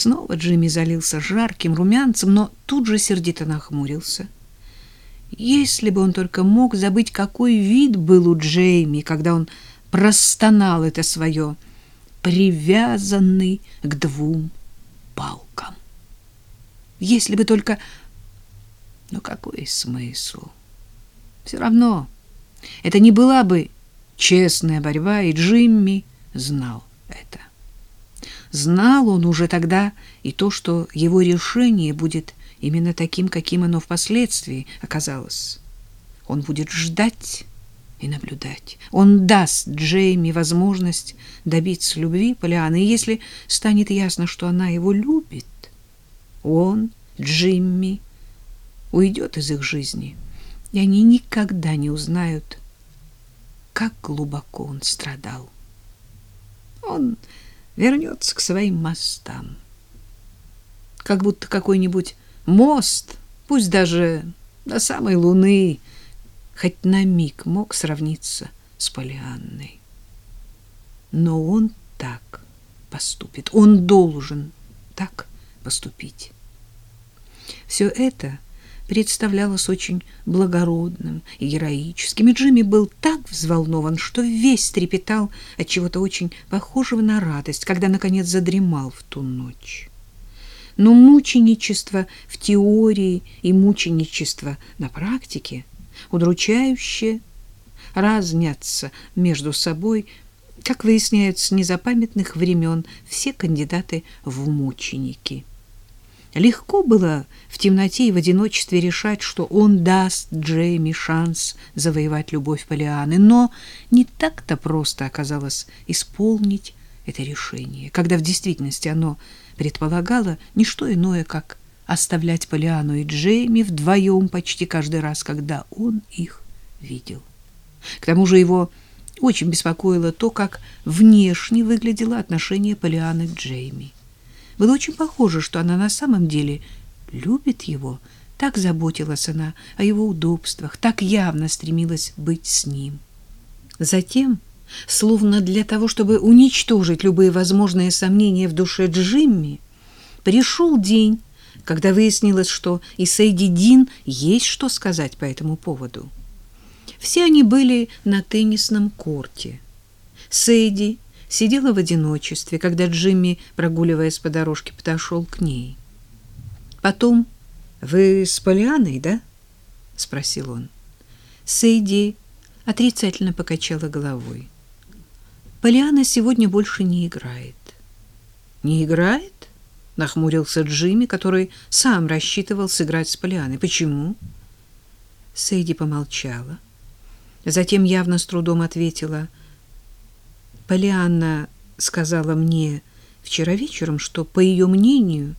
Снова Джимми залился жарким румянцем, но тут же сердито нахмурился. Если бы он только мог забыть, какой вид был у Джейми, когда он простонал это свое, привязанный к двум палкам. Если бы только... Но какой смысл? Все равно это не была бы честная борьба, и Джимми знал это. Знал он уже тогда и то, что его решение будет именно таким, каким оно впоследствии оказалось. Он будет ждать и наблюдать. Он даст Джейми возможность добиться любви Полианы, и если станет ясно, что она его любит, он, Джимми, уйдет из их жизни, и они никогда не узнают, как глубоко он страдал. Он вернется к своим мостам. Как будто какой-нибудь мост, пусть даже до самой луны, хоть на миг мог сравниться с Полианной. Но он так поступит, он должен так поступить. Все это представлялось очень благородным и героическим, и Джимми был так взволнован, что весь трепетал от чего-то очень похожего на радость, когда, наконец, задремал в ту ночь. Но мученичество в теории и мученичество на практике удручающе разнятся между собой, как выясняют с незапамятных времен все кандидаты в мученики. Легко было в темноте и в одиночестве решать, что он даст Джейми шанс завоевать любовь Полианы, но не так-то просто оказалось исполнить это решение, когда в действительности оно предполагало не что иное, как оставлять Полиану и Джейми вдвоем почти каждый раз, когда он их видел. К тому же его очень беспокоило то, как внешне выглядело отношение Полианы к Джейми. Было очень похоже, что она на самом деле любит его. Так заботилась она о его удобствах, так явно стремилась быть с ним. Затем, словно для того, чтобы уничтожить любые возможные сомнения в душе Джимми, пришел день, когда выяснилось, что и Сейди Дин есть что сказать по этому поводу. Все они были на теннисном корте. Сейди сидела в одиночестве, когда Джимми, прогуливаясь по дорожке, подошел к ней. Потом вы с Полианой, да? спросил он. Сейди отрицательно покачала головой. Полиана сегодня больше не играет. Не играет? нахмурился Джимми, который сам рассчитывал сыграть с Полианой. Почему? Сейди помолчала, затем явно с трудом ответила: Полианна сказала мне вчера вечером, что, по ее мнению,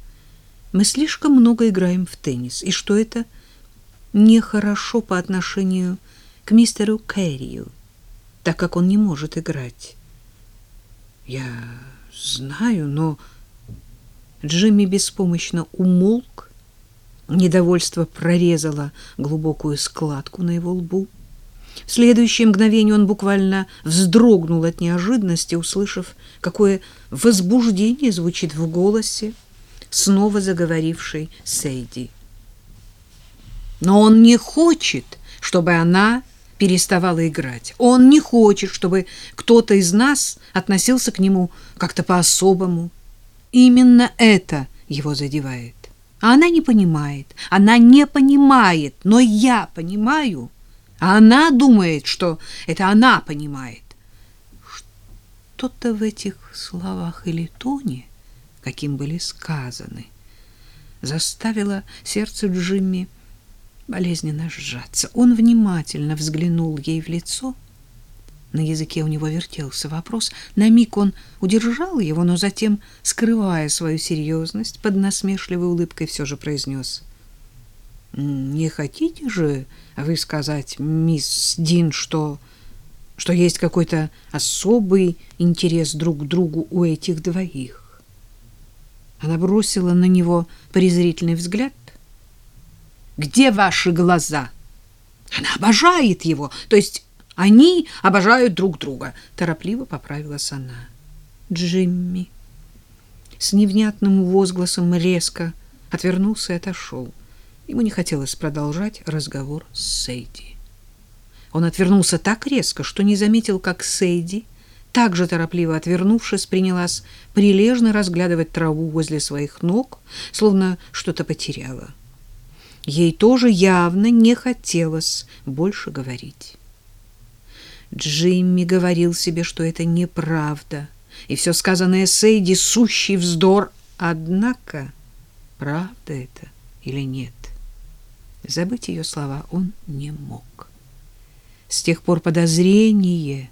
мы слишком много играем в теннис, и что это нехорошо по отношению к мистеру Кэррию, так как он не может играть. Я знаю, но Джимми беспомощно умолк, недовольство прорезало глубокую складку на его лбу. В следующее мгновение он буквально вздрогнул от неожиданности, услышав, какое возбуждение звучит в голосе снова заговорившей Сейди. Но он не хочет, чтобы она переставала играть. Он не хочет, чтобы кто-то из нас относился к нему как-то по-особому. Именно это его задевает. А она не понимает. Она не понимает, но я понимаю. А она думает, что это она понимает. Что-то в этих словах или тоне, каким были сказаны, заставило сердце Джимми болезненно сжаться. Он внимательно взглянул ей в лицо. На языке у него вертелся вопрос. На миг он удержал его, но затем, скрывая свою серьезность, под насмешливой улыбкой все же произнес. «Не хотите же вы сказать, мисс Дин, что, что есть какой-то особый интерес друг к другу у этих двоих. Она бросила на него презрительный взгляд. Где ваши глаза? Она обожает его, то есть они обожают друг друга, торопливо поправилась она. Джимми с невнятным возгласом резко отвернулся и отошел. Ему не хотелось продолжать разговор с Сейди. Он отвернулся так резко, что не заметил, как Сейди, так же торопливо отвернувшись, принялась прилежно разглядывать траву возле своих ног, словно что-то потеряла. Ей тоже явно не хотелось больше говорить. Джимми говорил себе, что это неправда, и все сказанное Сейди — сущий вздор. Однако, правда это или нет, забыть ее слова он не мог. С тех пор подозрение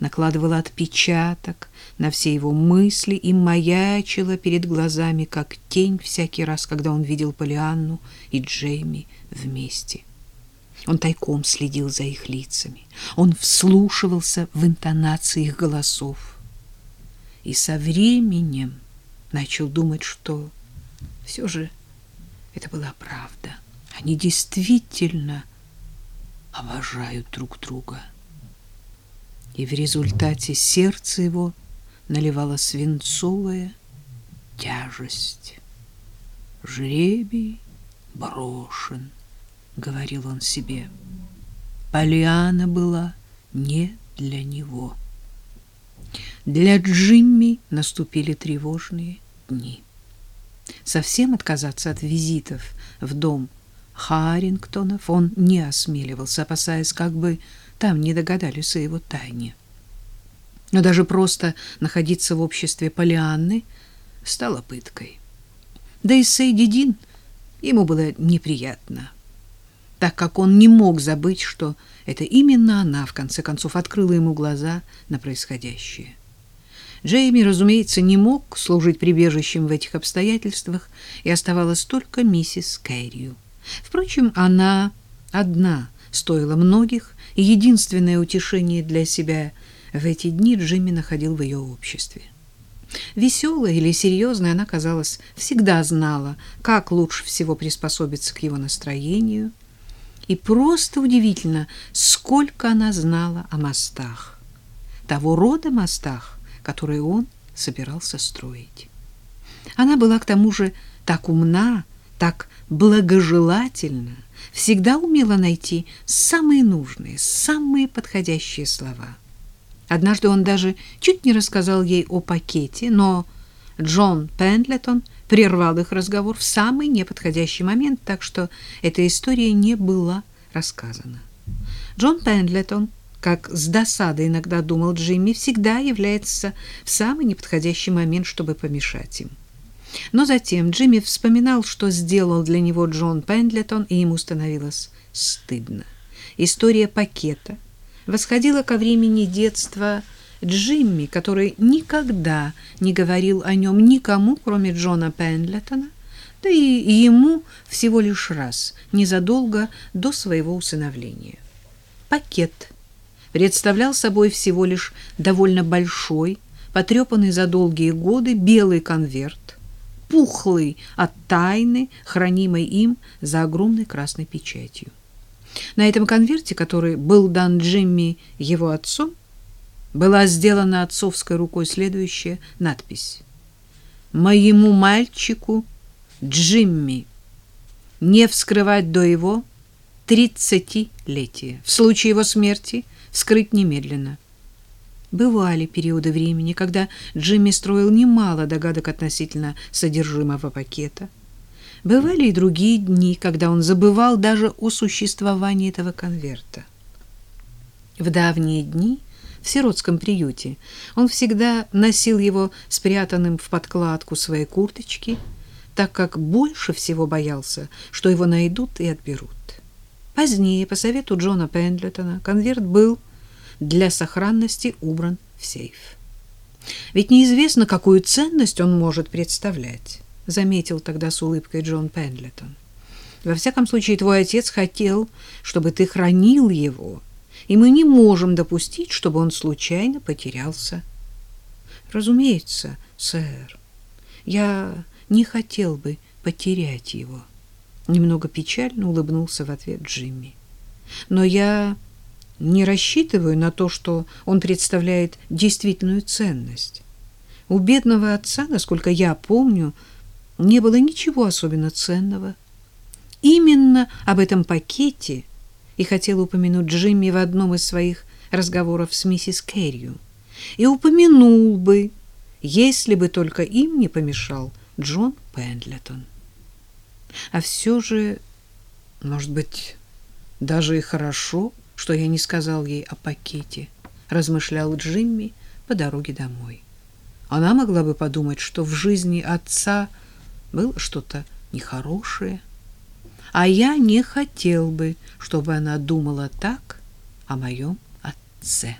накладывало отпечаток на все его мысли и маячило перед глазами, как тень всякий раз, когда он видел Полианну и Джейми вместе. Он тайком следил за их лицами. Он вслушивался в интонации их голосов. И со временем начал думать, что все же это была правда. Они действительно обожают друг друга. И в результате сердце его наливало свинцовая тяжесть. Жребий брошен. — говорил он себе. Полиана была не для него. Для Джимми наступили тревожные дни. Совсем отказаться от визитов в дом Харингтонов он не осмеливался, опасаясь, как бы там не догадались о его тайне. Но даже просто находиться в обществе Полианны стало пыткой. Да и Сейди Дин ему было неприятно так как он не мог забыть, что это именно она, в конце концов, открыла ему глаза на происходящее. Джейми, разумеется, не мог служить прибежищем в этих обстоятельствах, и оставалась только миссис Кэррию. Впрочем, она одна стоила многих, и единственное утешение для себя в эти дни Джимми находил в ее обществе. Веселая или серьезная она, казалось, всегда знала, как лучше всего приспособиться к его настроению – и просто удивительно, сколько она знала о мостах. Того рода мостах, которые он собирался строить. Она была к тому же так умна, так благожелательна, всегда умела найти самые нужные, самые подходящие слова. Однажды он даже чуть не рассказал ей о пакете, но Джон Пендлетон прервал их разговор в самый неподходящий момент, так что эта история не была рассказана. Джон Пендлетон, как с досадой иногда думал Джимми, всегда является в самый неподходящий момент, чтобы помешать им. Но затем Джимми вспоминал, что сделал для него Джон Пендлетон, и ему становилось стыдно. История пакета восходила ко времени детства Джимми, который никогда не говорил о нем никому, кроме Джона Пендлетона, да и ему всего лишь раз, незадолго до своего усыновления. Пакет представлял собой всего лишь довольно большой, потрепанный за долгие годы белый конверт, пухлый от тайны, хранимой им за огромной красной печатью. На этом конверте, который был дан Джимми его отцом, была сделана отцовской рукой следующая надпись. «Моему мальчику Джимми не вскрывать до его тридцатилетия. В случае его смерти вскрыть немедленно». Бывали периоды времени, когда Джимми строил немало догадок относительно содержимого пакета. Бывали и другие дни, когда он забывал даже о существовании этого конверта. В давние дни в сиротском приюте. Он всегда носил его спрятанным в подкладку своей курточки, так как больше всего боялся, что его найдут и отберут. Позднее, по совету Джона Пендлетона, конверт был для сохранности убран в сейф. Ведь неизвестно, какую ценность он может представлять, заметил тогда с улыбкой Джон Пендлетон. Во всяком случае, твой отец хотел, чтобы ты хранил его и мы не можем допустить, чтобы он случайно потерялся. Разумеется, сэр, я не хотел бы потерять его. Немного печально улыбнулся в ответ Джимми. Но я не рассчитываю на то, что он представляет действительную ценность. У бедного отца, насколько я помню, не было ничего особенно ценного. Именно об этом пакете и хотел упомянуть Джимми в одном из своих разговоров с миссис Кэррию. И упомянул бы, если бы только им не помешал Джон Пендлетон. А все же, может быть, даже и хорошо, что я не сказал ей о пакете, размышлял Джимми по дороге домой. Она могла бы подумать, что в жизни отца было что-то нехорошее, а я не хотел бы, чтобы она думала так о моем отце.